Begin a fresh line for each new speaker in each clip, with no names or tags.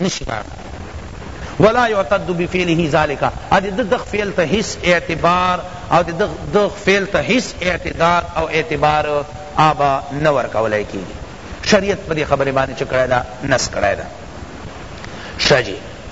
نشی معاف کیدی ولا یعتد بفعله ذلک او د ده دغ فعل ته هیڅ اعتبار او د ده دغ فعل ته هیڅ اعتداد او اعتبار آبه نه ورکول کیږی شریعت په دی خبری باندی چه کړی دا نص کړی دا شا جی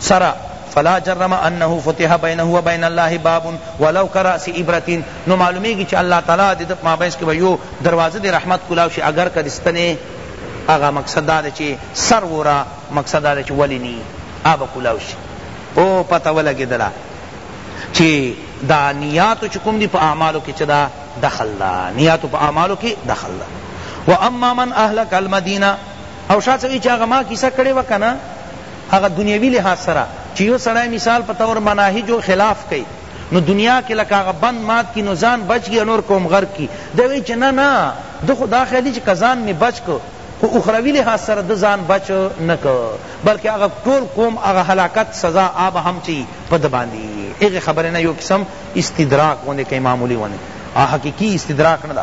سره فلا جرم انه فتح بینه و بین الله باب ولو کراس عبرة نو معلومیږی چی الله تعالی دده په مابینځ کی به یو دروازه د رحمت کولاو شی اګر که د ستنی هغه مقصد داده چی سر وره مقصد داده چی ولی نی هغه به کولاو شی او پته ولګیدله چی دا نیاتو چی کوم دی په اعمالو کی چه ده دخل ده نیاتو په اعمالو کی دخل ده واما من اهلک المدینة او شاه صاحب چی هغه ما کیسه کړی وه کنه هغه دنیوی لحاظ سره چی یو سړی مثال په طور مناهجو خلاف کئی نو دنیا کی لکه هغه بند مات کی نو ځان بچ کی نور قوم غرق کی دی وی چی نه نه ده خو دا خیال دی چی که ځان می بچ که خو اخروی لحاظ سره ده ځان بچ نه که بلکه هغه ټول قوم هغه هلاکت سزا آب هم چی په ده باندی هغه خبر نه یو قسم استدراک غوندی کئی معمولی غوندی حقیقی استدراک نه ده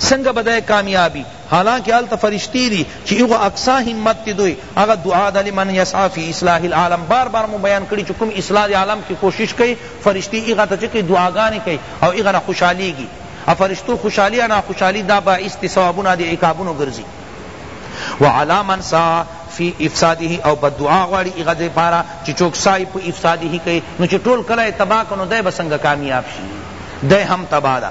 څنګه به دی کامیابی حالانکه هلته فرشتی دی چی هغه اقصی همت تی دوی هغه دعا ده لمن یسعی فی اصلاح العالم بار بار مو بیان کړی چی کوم اصلاح دی عالم کی کوشش کئی فرشتی هغه ته چه کئی دعاګانی کئی او هغه نه خوشحالیږی او فرشتو خوشحالی او ناخوشحالی دا باعث تی ثوابونه دی عقابونه ګرځی وعلی من سعی فی افساده او بدعا غواړي هغه دې پاره چې چوک سای په افساده کوي نو چې ټول کله تباہ کنو دی به څنګه کامیاب شي دی هم تباہ ده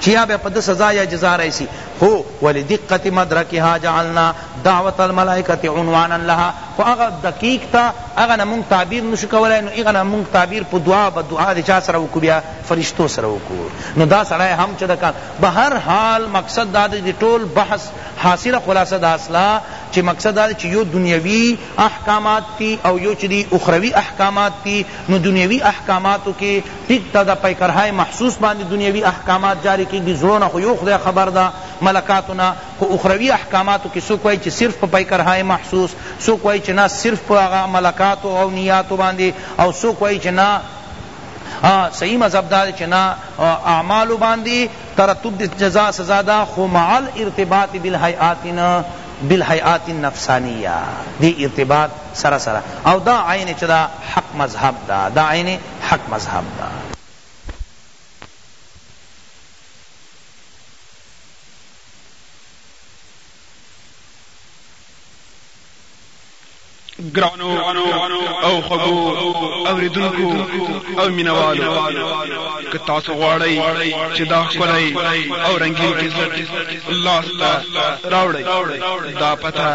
چی یا به په ده سزا یا جزا رسی خو ولدقت مدرکها جعلنا دعوة الملائکة عنوانا لها خو هغه دقیق تا هغه نه مونږ تعبیر نشو کولای نو هغه نه مونږ تعبیر په دعا به دعا د چا سره وکړو بیا فرشتو سره وکړو نو دا سړی هم چه دکان به هر حال مقصد دا دی د ټول بحث حاصله خلاصه دا اصلا چه مقصد دا چه یو دنیوی احکامات تی او یو چه دی اخروی احکامات تی نو دنیوی احکاماتو کی ټیک ته د پیکرهای محسوس باندې دنیوي احکامات جاري کیږي، زړو نه خو یو خدای خبر ده، ملکاتو نه، خو اخروي احکاماتو کې څوک وایي چې صرف په پیکرهای محسوس، څوک وایي چې نه صرف په هغه ملکاتو او نیاتو باندې او څوک وایي چې نه ها صحیح مذهب دا دی چې نه اعمالو باندې ترتب د جزا سزا ده خو مع الارتباط بالهیئات نه بالهیئات النفسانیه دی ارتباط سره سره او دا عین چې دا حق مذهب ده دا عین حق مذهب ده.
ګرانو او خوږو اوریدونکو او مینوالو که تاسو غواړئ چې دا ښکلی او رنګین کیسټ لاس ته راوړئ دا پته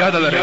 یاد لرئ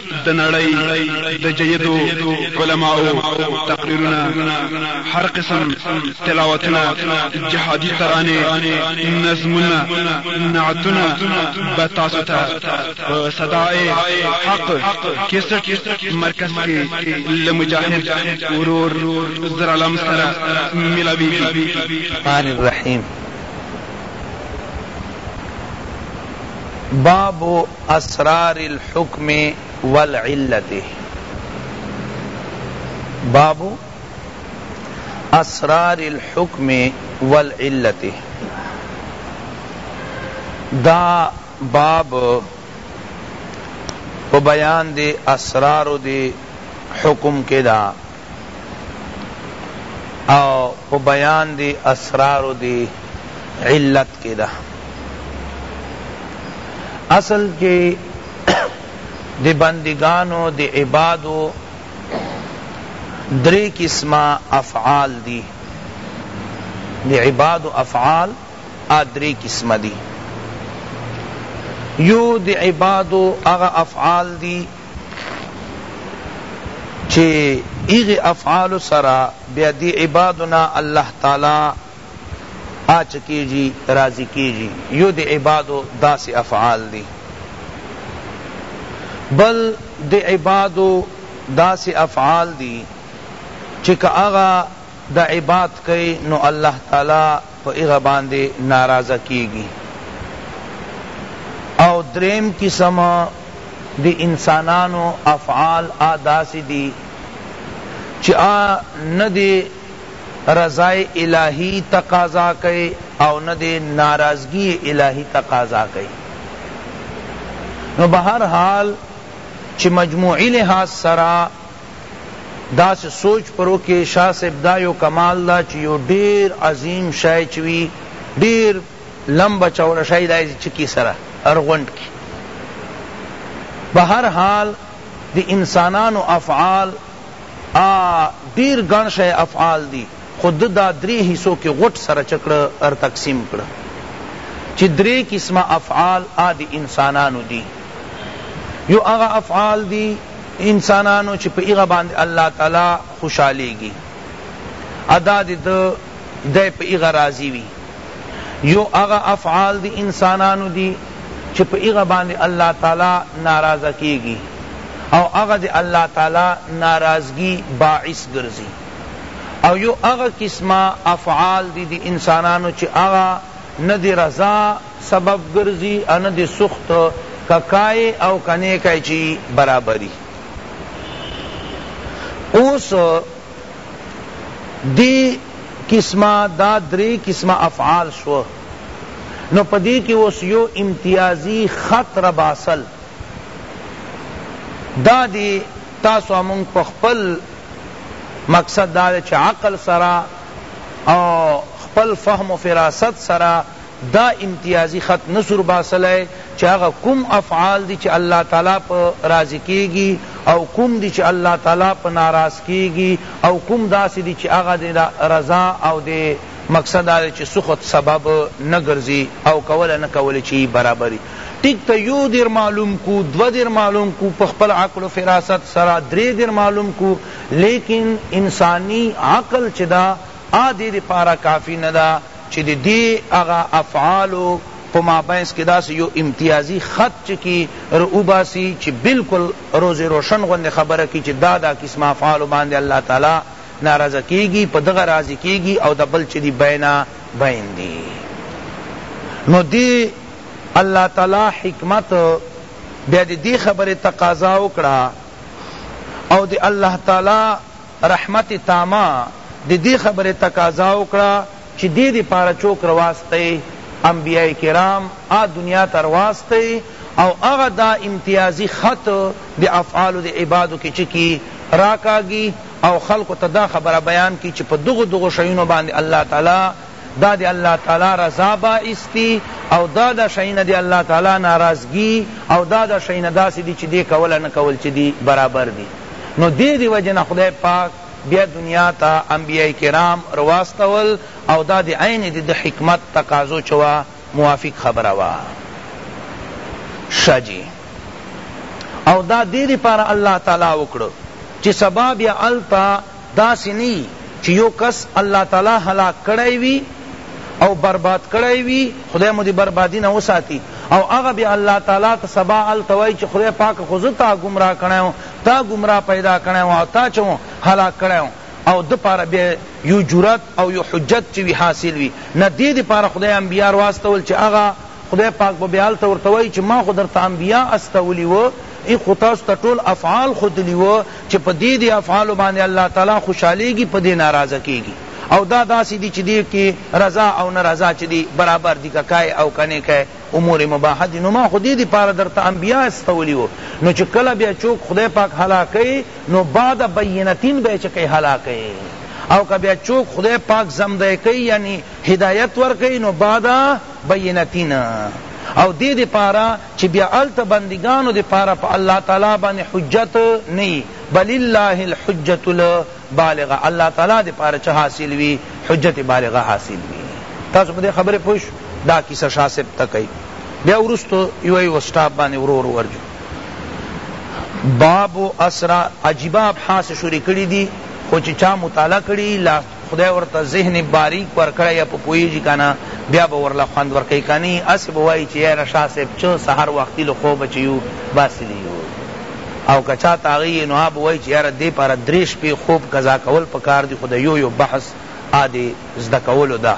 د نړۍ د جیدو علماو تقریرونه هر قسم تلاوتونه جهادي ترانې نظمونه نعتونه به تاسو ته په صداې حق کیسټ مرکز کې له مجاهد ورور زرالم سره ملاویږي
الرحمن الرحیم باب اسرار الحکم والعلت باب اسرار الحکم والعلت دا باب په بیان دی اسرار دی حکم کې دا او په بیان دی اسرار دی علت کی ده اصل کی دی بندگانو دی عبادو دری قسمه افعال دی دی عبادو افعال ادری قسمه دی یو دی عبادو اغا افعال دی چی هغی افعالو سره بیا دی عبادو نه الله تعالی آ چه کیږی راضی کیږی یو دی عبادو داسی افعال دی بل دی عبادو داسی افعال دی چی که هغه د عباد کئی نو الله تعالی په هغه باندې ناراضه کیږي او دریم قسم د انسانانو افعال آ داسې دي چې آ نه د رضا الهی تقاضا کوي او نه د ناراضګی الهی تقاضا کوي نو بهر حال چې مجموعی لحاظ سره داسې سوچ پر وکړي شاه صاحب دا یو کمال ده چې یو ډیر عظیم شی چې وي ډیر لمبه چوره شی دا یې چکی سره ارغونډ کړي په هر حال د انسانانو افعال ډیر ګڼ شی افعال دي خو ده دا درې حصو کې غټ سره چه کړه ار تقسیم کړه چې درې قسمه افعال آ د انسانانو دي یو هغه افعال دي انسانانو چی په هغه باندی الله تعالی خوشحالیږی ادا دی ده دی په هغه راضی وی یو هغه افعال دی انسانانو دی چی په هغه باندی الله تعالی ناراضه کیږی او هغه دی الله تعالی ناراضگی باعث ګرځی او یو هغه قسمه افعال دی دی انسانانو چی هغه نه دی رضا سبب ګرځي ان د سوخت که کای او که نه کای چی برابری اوس دی قسمه دا دری قسمه افعال شو نو په دی کی اوس یو امتیازی خط رباسل دا دی تاسو امون په خپل مقصد دا چه عقل سره او خپل فهم و فراست سره دا امتیازی خط نه سور باسلای چه هغه کوم افعال دی چه الله تعالی په راضی کیږی او کوم دی چه الله تعالی په ناراض کیږی او کوم داسی دی چه هغه د رضا او د مقصد دا دی چه سخط سبب نه ګرځی او کولای نه کولای چه یی برابری ټیک ته یو در معلوم کو دوه در معلوم کو په خپل عقل و فراست سره دری در معلوم کو لیکن انسانی عقل چه دا آ دی دی پاره کافی نه ده چی د دی هغه افعالو په مابینځ کی داسی یو امتیازی خط چی کی را وباسی چی بلکل روز روشن غوندی خبره کی چی دا دا قسم افعالو باندی الله تعالی ناراضه کیږی په دغه راضی کیږی او دا بل چی دی بینا بین دی نو دی الله تعالی حکمت بیا د دی خبری تقاضا وکړه او د الله تعالی رحمت تامه د دې خبرې تقاضا وکړه چې دې د پاره چوک رواستئ، انبیاء کرام، آ دنیا ته رواستئ او هغه دا امتیازی خط د افعالو د عبادو کې چه کی راکاږی او خلقو ته دا خبره بیان کی چې په دغو دغو شیونو باندې الله تعالی دا د الله تعالی رضا باعث دي او دا دا شی نه د الله تعالی ناراضګي او دا دا شی نه داسې دي چې دې کول او نه کول چې دي برابر دي نو دې دې وجې نه خدای پاک بیا دنیا ته انبیاء کرام رواستول او دا د عین د ده حکمت تقاضو چې وه موافق خبره وه ښه جي او دا دې دپاره الله تعالی وکړو چې سبا بیا هلته داسی نه چی یو کس الله تعالی هلاک کړی وی او برباد کړی وی خدای مو دی بربادی نه وساتی او هغه بیا الله تعالی ته سبا هلته وایی چی خدای پاکه خو زه تا ګمراه کړی وم تا ګمراه پیدا کړی وم او تا چه هلاک کړی وم او ده پاره بیا یو جرات او یو حجت چه وی حاصل وی نه دی دی پاره خدای انبیاء راواستول چه هغه خدای پاک به بیا هلته ورته وایی چه ما خو درته انبیاء استولی وه ای خو تاسو ته ټول افعال ښودلی وه چه په دې دې افعالو باندې الله تعالی خوشحالیږي په دې ناراضه کیږي او دا داسې دي چه دې کښې رضا او نه رضا چه دې برابر دي که کئ او که نۀ کئ امور مباح دي نو ما خو دې دې پاره درته انبیاء استولي وو نو چه کله بیا چوک خدای پاک هلاکئ نو بعد بینة بئ چه کئ هلاکئ او که بیا چوک خدای پاک زمدئ کئ یعنی هدایت ورکئ نو بعد بینة او دې دې پاره چی بیا هلته بندګانو د پاره په الله تعالی باندی حجت نه یی بلله الحجة البالغة الله تعالی د پاره چه حاصل وی حجت بالغه حاصل وی تاسو په دی خبره پوه شو دا کیسه شاه صاحب ته کوي بیا وروسته یو یو سټاپ باندې ورو ورو ورجو باب اسرا عجیبه ابحاث شروع کړی دی خو چې چا مطالعه کړی لا خدای ورته ذهن باریک ورکړی یا په پوهیږي کنه بیا به ورله خوند ورکوي که نه هسې به وایي چې یاره شاه صاحب چه سهار وختي له خوبه چې یو باسلي یو او که چا تاغي یې نو هغه به وایي چې یاره دې پاره درې شپې خوب قضا کول په کار دي خو د یو یو بحث آ د زده کولو ده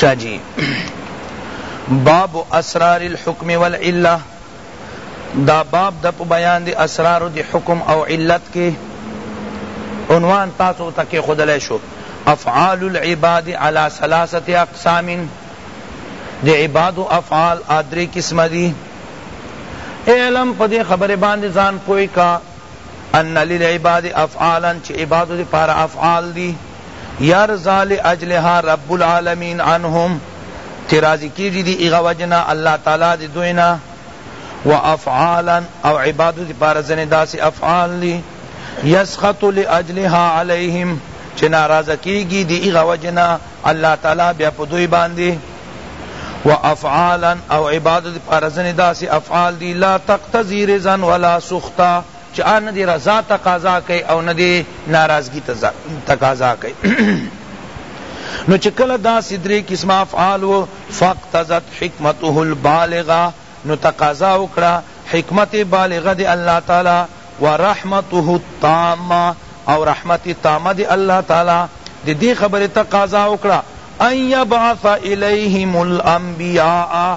شاه جي باب اسرار الحکم والعله دا باب د په بیان د اسرارو د حکم او علت کې عنوان تاسو ته کېښودلی شو افعال العباد علی ثلاثه اقسام د عبادو افعال ادری قسمه دی اعلم پدې خبره باندې ځان پوی کا ان للعباد افعالا چې عبادو لپاره افعال دي یرضی لاجلها رب العالمین عنهم چی راضی کیږی دی هغه وجه نه الله تعالی د دوی نه وافعالا او عبادو دی پاره ځنی داسی افعال دی یسخط لاجلها علیهم چی ناراضه کیږی دی هغه وجه نه الله تعالی بیا په دوی باندی وافعالا او عبادو دی پاره ځنی داسی افعال دی لا تقتضی رضا ولا سخطا چه آ نه د رضا تقاضا کئی او نه د ناراضگی تقاضا کئی نو چه کله داسی دری قسم افعال وو فاقتضت حکمته البالغه نو تقاضا وکړه حکمت بالغه د الله تعالی ورحمته التامه او رحمت تامه د الله تعالی د دی خبری تقاضا وکړه ان یبعث الیہم الانبیاء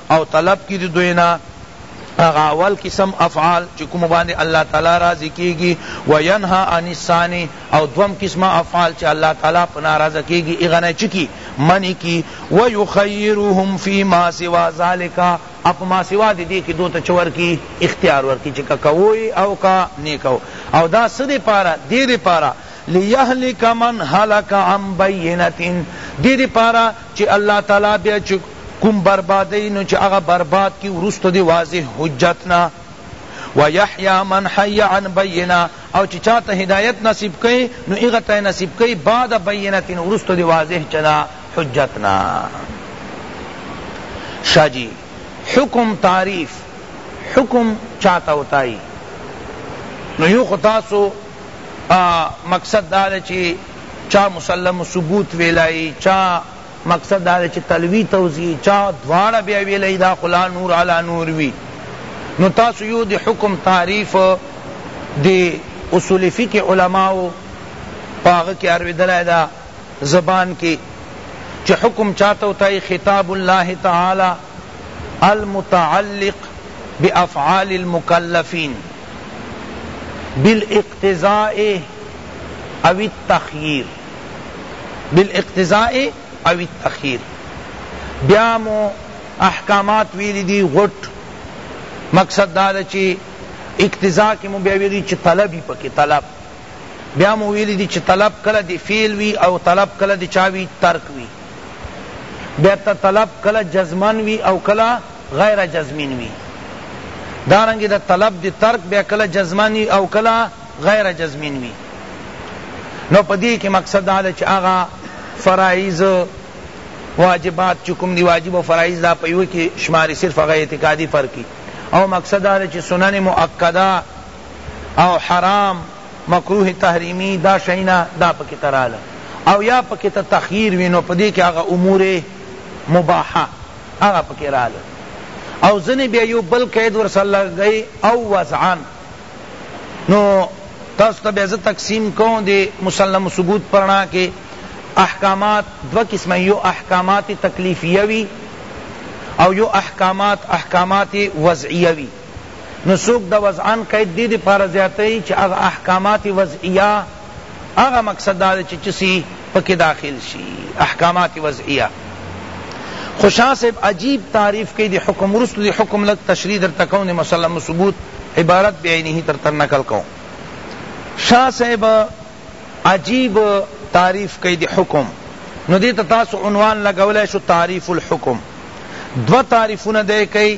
او طلب کی د دوی نه هغه اول قسم افعال چی کومو باندی الله تعالی راضی کیږی وینهی عن الثانی او دویم قسم افعال چی الله تعالی په ناراضه کیږی هغه نه چه کی منع کی ویخیرهم فی ما سوا ذلک او په ما سوا د دی کی دوی ته چه ورکی اختیار ورکی چی که کوو یی او که نی کوو او دا څه دی پاره دی دی پاره لیهلک من هلک عن بینة دې لپاره چی الله تعالی بیا چی کوم بربادوی نو چی هغه برباد کړي وروسته د واضح حجت نه ویحیی من حی عن بینة او چی چاته هدایت نصیب کړي نو هغه ته یې نصیب کړي بعد بینة وروسته د واضح چه ده حجت نه شاه جی حکم تعریف حکم چاته وتایی نو یو خو تاسو ا مقصد دا ده چی چا مسلم ثبوت ویلای چا مقصد دا ده چی تلوی توزیع چا دواړه بیا ویلای دا خو لا نور علی نور وی نو تاسو یو دی حکم تعریف دی اصول فقه علماو پاغه کی ارویدلای دا زبان کی چی حکم چاته وتای خطاب الله تعالی المتعلق بافعال المکلفین بالاقتضاء او التخییر بالاقتضاء او التخییر بیا مو احکامات ویلی دی غټ مقصد دا ده چی اقتضاء کی مو بیا ویلی چی طلبی پکی طلب بیا مو ویلی دی چی طلب کله دی فعل وی او طلب کله دی چا وی ترک وی بیا ته طلب کله جزمن وی او کله غیر جزمین وی دارنګ د طلب د ترک بیا کله جزمن وی او کله غیر جزمین وی نو پدی کې مقصد دا چې هغه فرایض واجبات چکم دی واجب و فرائض دا پیو کی شماری صرف غیر اعتقادی فرقی او مقصد دا چې سنن مؤکدہ او حرام مکروه تحریمی دا شینا دا پکی ته راله او یا پکی ته تخییر وی نو په دی کی هغه امور مباحه هغه پکی راله او ځنی بیا یو بل قید ورسره لګی او وضعا نو تاسو ته بیا زه تقسیم کوم دی مسلم ثبوت پرنا کې احکامات دو قسمه یو احکامات تکلیفیه وی او یو احکامات احکامات وضعیه وی نو څوک د وضعاً قید دې لپاره زیاتوي چې هغه احکامات وضعیه هغه مقصد دا دی چې څه شي پکې داخل شي احکامات وضعیه خو شاه صاحب عجیب تعریف کوي د حکم وروسته د حکم لږ تشریح درته کوم د مسلم ثبوت عبارت بعینه درته نقل کوم شاه صاحب عجیب تعریف کوي د حکم نو دې ته تاسو عنوان لګولی شو تعریف الحکم دو تعریفونه دی کوي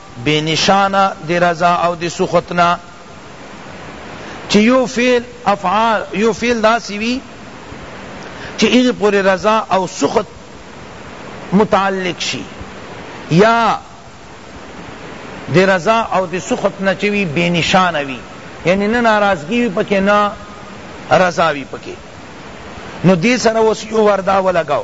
بی نشانه د رضا او د سخط نه چی یو فعل افعال یو فعل داسی وی چی هغه پورې رضا او سخط متعلق شي یا د رضا او د سخط نه چوي بے نشانه وي یعنی نه ناراضگی وی پکې نه رضا وی پکې نو دې سره وس یو وردا ولګاو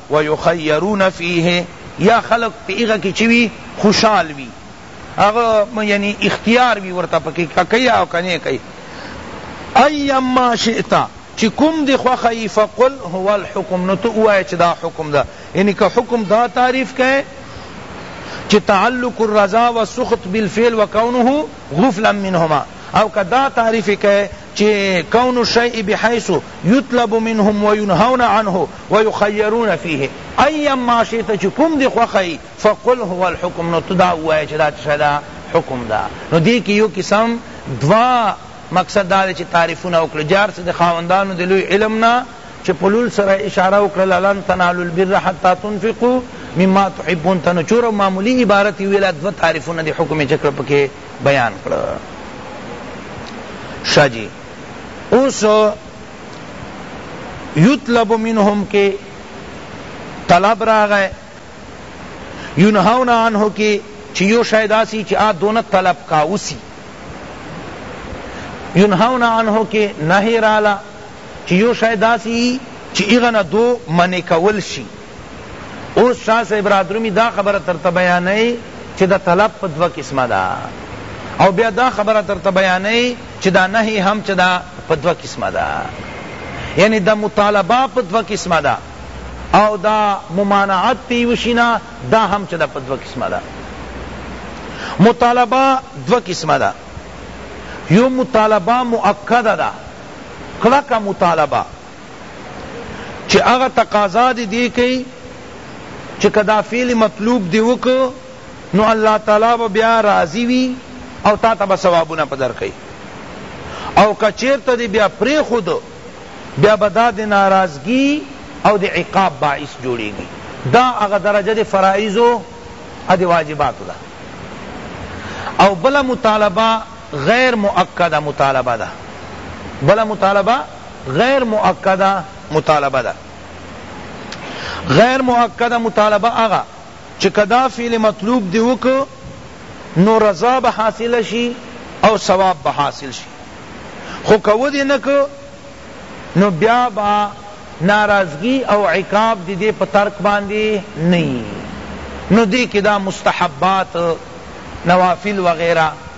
ويخيرون فيه يا خلق په هغه کي چه وي خوشحال وي هغه يعني اختيار وي ورته پکي که کئ او که نۀ کئ ايما شئت چه کوم دي خوښ يي فقل هو الحکم نو ته ووايه چه دا حکم ده يعني که حکم دا تعريف کئ چه تعلق الرضا والسخط بالفعل وکونه غفلا منهما او که دا تعريف کئ چی کون الشیء بحیث یطلب منهم وینهون عنه ویخیرون فیه ای ما شیت چی کوم دی خوښ ئی فقل هو الحکم نو ته دا ووایه چی دا څه ده حکم ده نو دی کی یو قسم دوه مقصد دا دی چی تعریفونه وکړی جار څه دی خاوندانو دی لوی علم نه چی په لول سره اشاره وکړله لن تنالوا البر حتی تنفقوا مما تحبون ته نو چور معمولی عبارت ویلا دوه تعریفونه دی حکم چکړه پکی بیان کړ شاه جی اوس یطلب منهم کې طلب راغی ینهون عنه کې چې یو شای داسی چې آ دونه طلب کاوسی ینهون عنه کې نهی رالا چې یو شای داسی چې ایغنه دو منع کول شي اوس شاه صاحب راد رومی دا خبره ترته بیانوی چی دا طلب په دوه قسمه ده او بیا دا خبره ترته بیانوی چی دا نهی هم چه ده په دوه قسمه ده یعنی دا مطالبه په دوه قسمه ده او دا ممانعت پیوشینا دا هم چه ده په دوه قسمه ده مطالبه دوه قسمه ده یو مطالبه مؤکده ده کلک مطالبه چه هغه تقاضا دی دی کئی چه که دا فعل مطلوب دی وکړو نو الله تعالی به بیا راضی وی او تا ته به ثوابونه په در کئی او که چیرته دی بیا پریخودو بیا به دا دی ناراضگی او دی عقاب باعث جوړیږي دا هغه درجه دی فرائضو او دی واجباتو ده او بلا مطالبه غیر مؤکده مطالبه ده بلا مطالبه غیر مؤکده مطالبه ده غیر مؤکده مطالبه هغه چه که دا فعل مطلوب دی وکړو نو رضا به حاصل شي او ثواب به حاصل شي خو که ودې نه کړو نو بیا با ناراضگی او عقاب دی دی په ترک باندې نه نو دی که دا مستحبات نوافل وغیرہ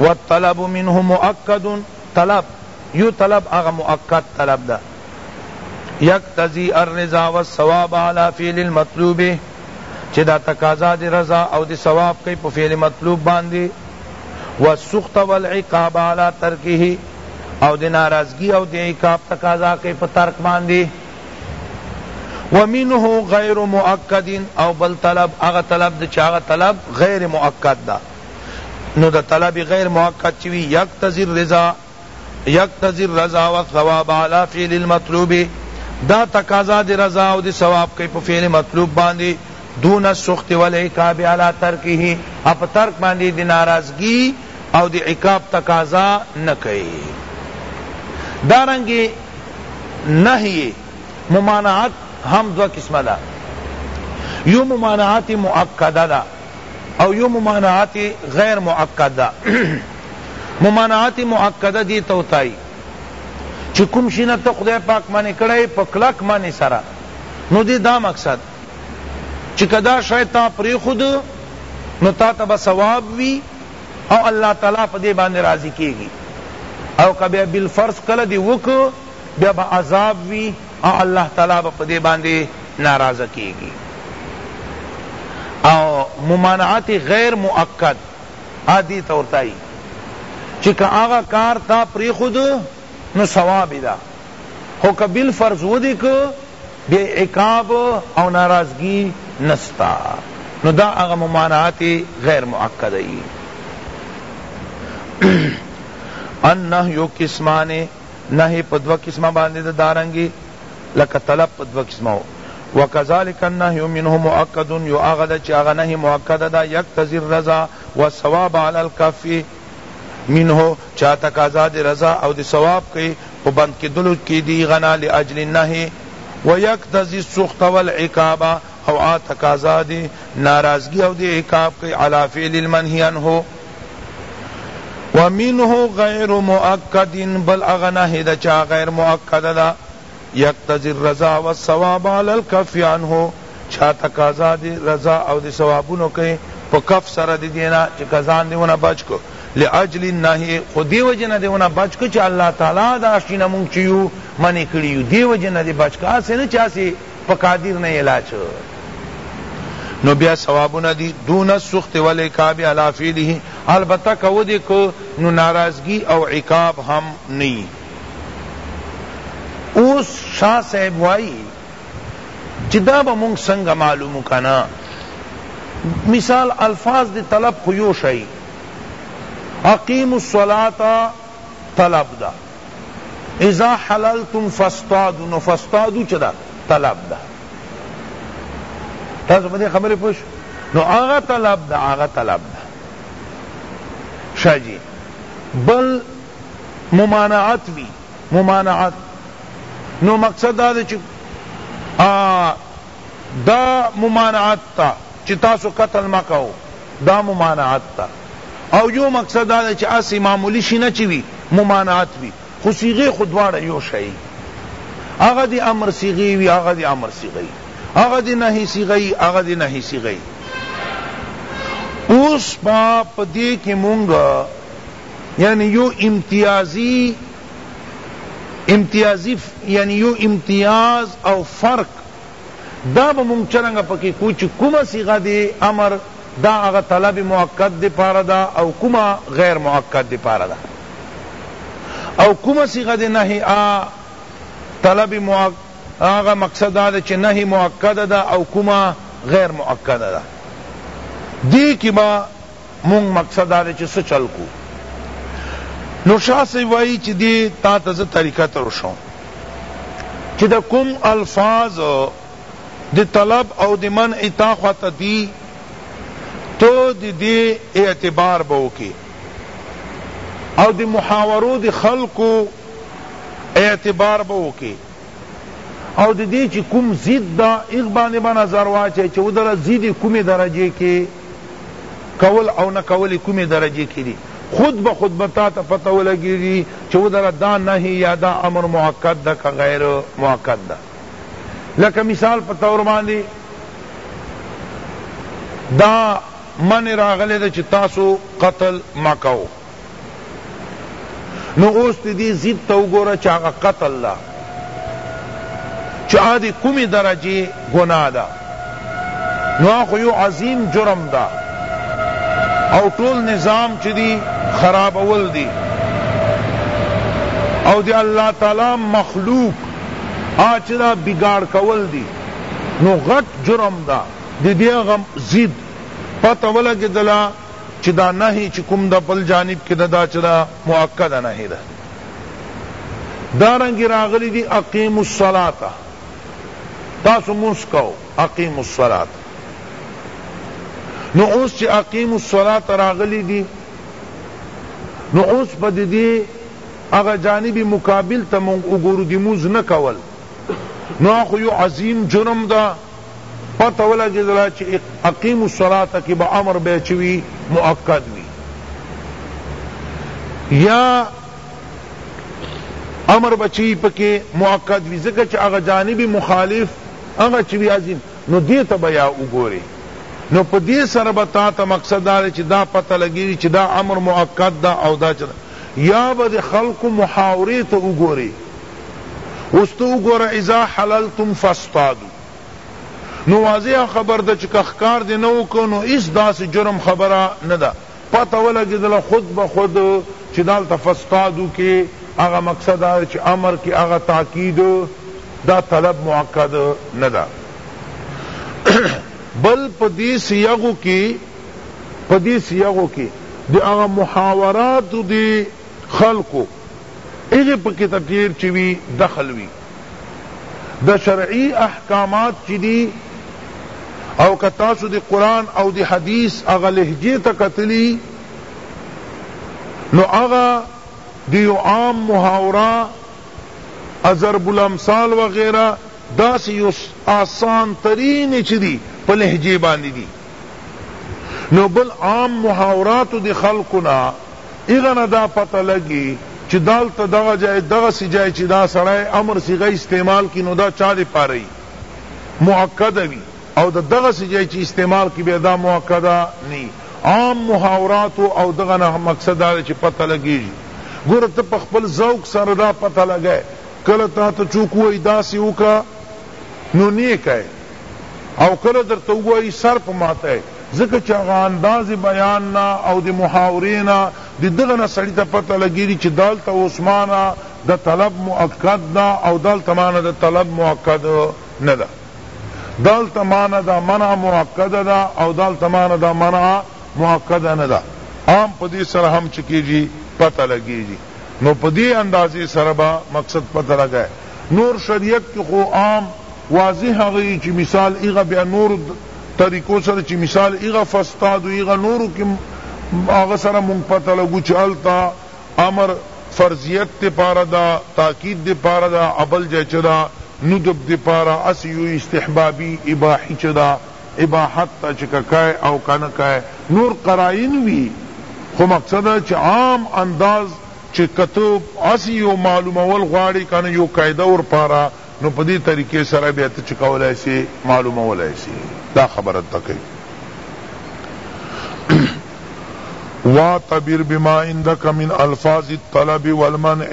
والطلب منه مؤکد طلب یو طلب هغه مؤکد طلب ده یقتضی الرضا والثواب علی فعل المطلوب چه دا تقاضا دی رضا او دی ثواب کئی پا فعل مطلوب باندی والسخط والعقاب علی ترکه او دی ناراضگی او دی عقاب تقاضا کئی پا ترک باندی ومنه غیر مؤکد او بل طلب هغه طلب ده چه هغه طلب غیر مؤکد ده نو ده طلب غیر مؤکد چه وی یقتضی الرضا یقتضی الرضا والثواب علی فعل المطلوب دا تقاضا دی رضا او دی ثواب کئی په فعل مطلوب باندې دون السخط والعقاب علی ترکه اپ ترک باندې دی ناراضگی او دی عقاب تقاضا نکئی دارنگی نهی ممانعت هم دو قسمه ده یو ممانعت مؤکده ده او یو ممانعت غیر مؤکد ده ممانعت مؤکده دی توتای چی کوم شی نه ته خدای پاک منع کړی په کلک منع سره نو دی دا مقصد چی کدا شای تا پریخود نو تا ته به ثواب وی او الله تعالی په دې باندې راضي کېږي او که بیا بالفرض کله دې وکړ بیا به عذاب وي او الله تعالی به په دې باندې ناراضه کېږي او ممانعت غیر مؤکد عادی تورتای چې که هغه کار تا پرې خود نو ثواب ده خو که بالفرض ودی که بیا عقاب او ناراضګی نسته نو دا هغه ممانعت غیر مؤکده یی النهی قسمان نهی په دوه قسمه باندې ده دارنګې لکه طلب په دوه قسمه و وکذالک النهی منه مؤکد یو هغه ده چې هغه نهی مؤکده ده یقتضی الرضا والثواب علی الکف منه چا تقاضا د رضا او د ثواب کئ په بند کیدلو کی د هغه نه لاجل النهی و یقتضی السخط و العقاب او آ تقاضا د ناراضګی او د عقاب کئ علی فعل المنهی عنه و منه غیر مؤکد بل هغه نهی ده چا غیر مؤکده ده یقتضی الرضا والثواب علی الکف عنه چا تقاضا دی رضا او دی ثوابونو کئی په کف سره دی دینا چه که ځان دی ونه بچ کو لاجل النهی خو دی وجه نه دی ونه بچ کو چه الله تعالی دا شی نه مونږ چه یو منع کړی یو دی وجه نه دی بچ کو هسی نه چه هسی په قادر نه یې لا چه نو بیا ثوابونه دی دون السخط والعقاب علی فعله البته که ودی کو نو ناراضگی او عقاب هم نئی اوس شاه صاحب وائی چی دا به مونږ سنګه معلومو کنه مثال الفاظ دی طلب خو یو شئی اقیموا الصلاة طلب دا اذا حللتم فاصطادوا نو فاصطادوا چه دا طلب دا تاسو په دې خبرې پوه شئ نو هغه طلب دا هغه طلب دا شاه جی بل ممانعت وی ممانعت نو مقصد دا دی چی آ دا ممانعت تا چی تاسو قتل مه کوو دا ممانعت تا او یو مقصد دا دی چی اسی معمولی شی نه چی وی ممانعت وی خو صیغی خو دواړه یو شی یی هغه دی امر صیغه یی وی هغه دی امر صیغه یی هغه دی نهی صیغه یی هغه دی نهی صیغه یی اوس با پدی کی مونږ یعنی یو امتیازی امتیازی یعنی یو امتیاز او فرق دا به مونږ چرنګ پکې کو چې کومه صیغه دی امر دا هغه طلب مؤکد دی پاره دا او کومه غیر مؤکد دی پاره دا او کومه صیغه دی نهی آ طلب مؤکد هغه مقصد دا چې نهی مؤکد دا او کومه غیر مؤکد دا دی کی با مونږ مقصد دا دی چی څه چل کو نو شاه صاحب وایی چی دی تا ته زه طریقه تروشوم چی دا کوم الفاظ دی طلب او دی منع تا خواته دی تو دی دی اعتبار به وکی او دی محاورو دی خلقو اعتبار به وکی او د دې چې کوم ضد ده هغه باندې به نظر واچوي چې ودره ضد کومې درجې کې کول او نه کول کومې درجې کې دي خود به خود به تا ته پته ولګېږي چې ودره دا نهي یا دا امر مؤکد ده که غیر مؤکد ده لکه مثال په طور باندې دا من راغلی ده چې تاسو قتل مه کوئ نو اوس ته دې ضد ته وګوره چې هغه قتل ده چې هغه د کومې درجې ګناه ده نو هغه خو یو عظیم جرم ده او ټول نظام چې دی خرابول دی او دی الله تعالی مخلوق آچ دا بگاڑ کول دی نو غټ جرم دا دی دیغم زید پتہ ولګی دلا چی دا نهی چی کوم ده بل جانب کی ده دا چه ده مؤکده نهی ده دارنګه راغلی دی اقیموا الصلاة تاسو مونس کو اقیموا الصلاة نو اوس چی اقیموا الصلاة راغلی دی نو اوس په دی هغه جانب مقابل ته مونږ وګورو دی مونز نه کول نو خو یو عظیم جرم ده پته ولګیدله چی اقیمو الصلوة کی به امر به چه وی مؤکد وی یا امر به چی پکی مؤکد وی ځکه چی هغه جانب مخالف هغه چی وی عظیم نو دی ته به یا وګوری نو په دی سره به تاته مقصد دا دی چی دا پته لګیږی چی دا امر مؤکد ده او دا چه ده یا به د خلقو محاوری ته وګوری اوس ته وګوره اذا حللتم فاصطادو نو واضحه خبر ده چې که ښکار دې نه وکړ نو هیڅ داسې جرم خبره نه ده پته ولګېدله خود به خود چې دالته فاصطادو کې هغه مقصد دا چې امر کې هغه تاکید دا طلب مؤکد نه ده بل په دې سیغو کې په دې سیغو کې د هغه محاورات د خلکو هغه پکې ته ټير چې وي دخل وي د شرعي احکامات چې دي او که تاسو د قرآن او د حدیث هغه لهجې ته کتلي نو هغه د یو عام محاوره ضرب الامثال وغیره داسې یو آسان ترینې چې دي په لهجې باندې دي نو بل عام محاوراتو د خلقو نه هغه نه دا پته لګی چی دالته دغه جای دغسی جای چی دا سړی امر صیغه استعمال کی نو دا چا لپاره یی مؤکده وی او د دغسی جای چی استعمال کی بیا دا مؤکده نه یی عام محاوراتو او دغه نه مقصد دا دی چی پته لګیژی ګوره ته په خپل ذوق سره دا پته لګی کله تاته چوک ووایی داسی وکړه نو نیه کای او کله درته ووايي سر په ماته يې ځکه چې هغه انداز بيان نه او د محاورې نه د دغه نه سړي ته پته لګېږي چې دالته اوس ما نه د طلب مؤکد ده او دالته ما نه د طلب مؤکد نه ده دالته ما نه دا منع مؤکده ده او دالته ما نه دا منع مؤکده نه ده عام په دې سره هم څه کېږي پته لګېږي. نو په دې اندازې سره به مقصد پته لګی نور شریعت کې خو عام واضح هغه یی چې مثال ایغه بیا نورو طریقو سره چې مثال ایغه فاستادو ایغه نورو کې هغه سره مونږ پته لګو چې هلته امر فرضیت د پاره ده تاکید د پاره ده ابل جای چې ده ندب د پاره هسې یو استحبابی اباحی چې ده اباحت ته چې که کئ او که نه کئ نور قرائن وي خو مقصد دا چې عام انداز چې که ته هسې يو معلومول غواړې که نه يو قاعده ورپاره نو په دې طريقې سره بيا ته چې کولای شې معلومولای شې دا خبره درته کوي واعتبر بما عندک من الفاظ الطلب والمنع.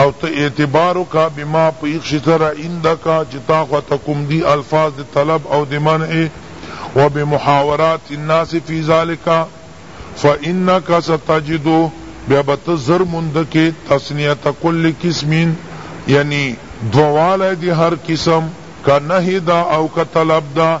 او ته اعتبار وکړه بما په هیغ شي سره عندک چې تا خوا ته کوم دي الفاظ د طلب او د منع وبمحاورات الناس فی ذلک فانک ستجد بیا به ته زر موند کې تثنیت کل قسم یعنی دوالی د هر قسم که نهی ده او که طلب ده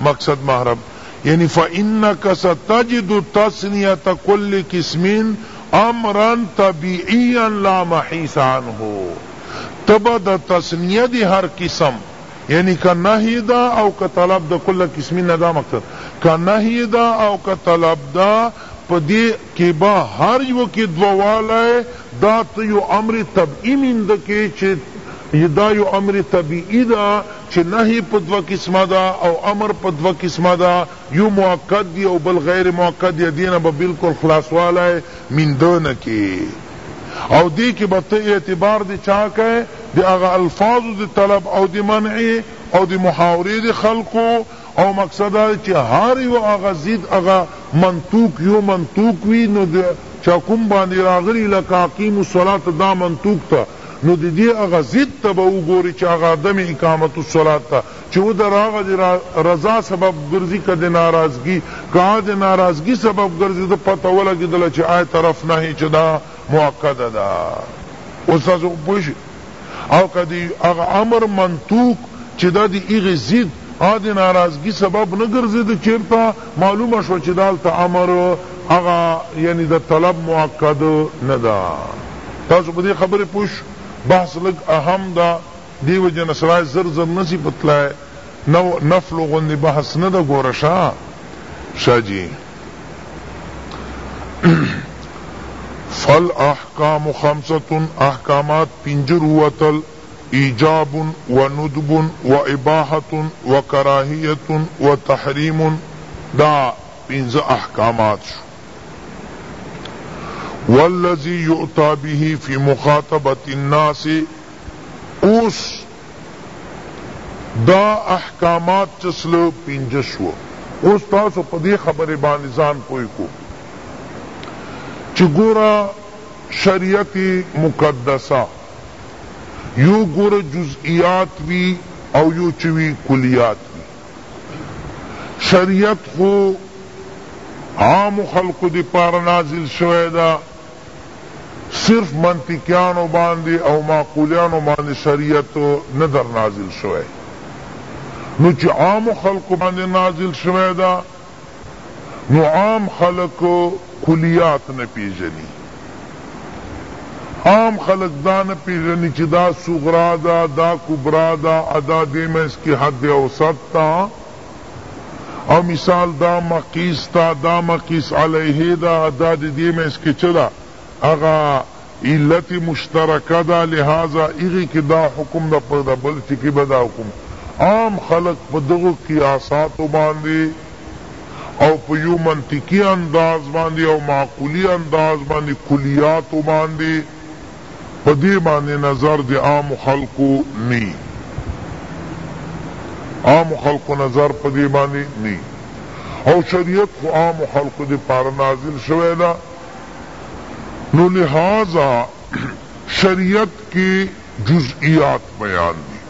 مقصد محرم یعنی فانک ستجد تثنیة کل قسم امرا طبیعیا لا محیص عنه ته به د تثنیه د هر قسم یعنی که نهی ده او که طلب ده کل قسم نه دا مقصد که نهی ده او که طلب ده په دې کې به هر یو کې دوه والی دا ته یو امر طبعی مینده کې چې دا یو امر طبیعی ده چې نهی په دوه قسمه ده او امر په دوه قسمه ده يو مؤکد دي او بل غير مؤکد دي دې نه به بالکل خلاصوالی مينده نه کې او دې کې به ته اعتبار د چا کئ د هغه الفاظو د طلب او د منع او د محاورې د خلقو او مقصد دا دی چې هر يو هغه ضد هغه منطوق يو منطوق وي نو د چا کوم باندې راغلي لکه اقيموا الصلاة دا منطوق ته نو د دې هغه ضد ته به وګورې چې هغه عدم اقامة الصلاة ته چې و د هغه د رضا سبب ګرځي که د ناراضګي، که هغه د ناراضګي سبب ګرځي ده پته ولګېدله چې آية طرف نهي چې دا مؤکده ده اوس تاسو پوه شوي او که د هغه امر منطوق چې دا د هغې ضد. هغه د ناراضګي سبب نه ګرځېده چېرته معلومه شوه چې دالته امر هغه یعنی د طلب مؤکد نه ده تاسو په دې خبرې پوه شو بحث لږ اهم ده دې وجې نه سړی زر زر نه شي په تلای نو نفلو غوندې بحث نه ده ګوره شه شه جي فالاحکام خمسة احکامات پنځه روتل ایجاب و ندب و اباحة و کراهیة و تحریم دا پنځه احکامات شو والذی یؤتی به فی مخاطبة الناس اوس دا احکامات چه سله پنځه شوه اوس تاسو په دې خبرې باندې ځان پوه کو چه ګوره شریعت مقدسه يو ګوره جزئيات وي او يو چې وي کليات وي شريعت خو عامو خلقو د پاره نازل شوی ده صرف منطقيانو باندې او معقوليانو باندې شريعت نه در نازل شوی نو چې عامو خلقو باندې نازل شوی ده نو عام خلک کلیات نه پېژني. عام خلک دا نه پېژني چې دا صغرا ده، دا کبرا ده او دا دې منځ کې حد اوسط ده او مثال دا مقیس ده، دا مقیس علیه ده او دا د دې منځ کې څه ده؟ هغه علت مشترکه ده لهذا هغې کې دا حکم ده په د بل چې کې به دا حکم عام خلک په دغو قیاساتو باندې او په یو منطقي انداز باندې او معقولي انداز باندې کلیاتو باندې په دې باندې نظر د عامو خلکو نه وي عامو خلکو نظر په دې باندې نه وي او شریعت خو عامو خلکو د پاره نازل شوی ده نو لهذا شریعت کې جزئیات بیان دي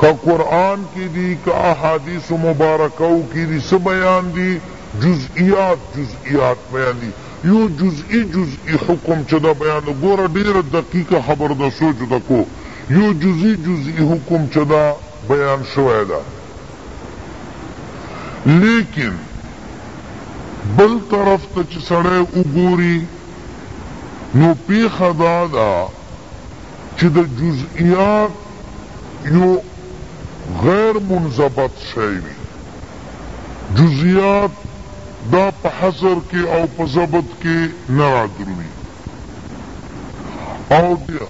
که قرآن کې دي که احادیثو مبارکو کې دي څه بیان دي جزئیات جزئیات بیان دي یو جزئی جزئی حکم چې دا بیان ده ګوره ډیره دقیقه خبره ده سوچ ته کو یو جزئی جزئی حکم چې دا بیان شوی ده ليکن بل طرف ته چې سړی وګوري نو پېښه دا ده چې د جزئيات يو غير منضبط شی وي. جزئيات دا په حصر کې او په ضبط کې نه رادروي او د.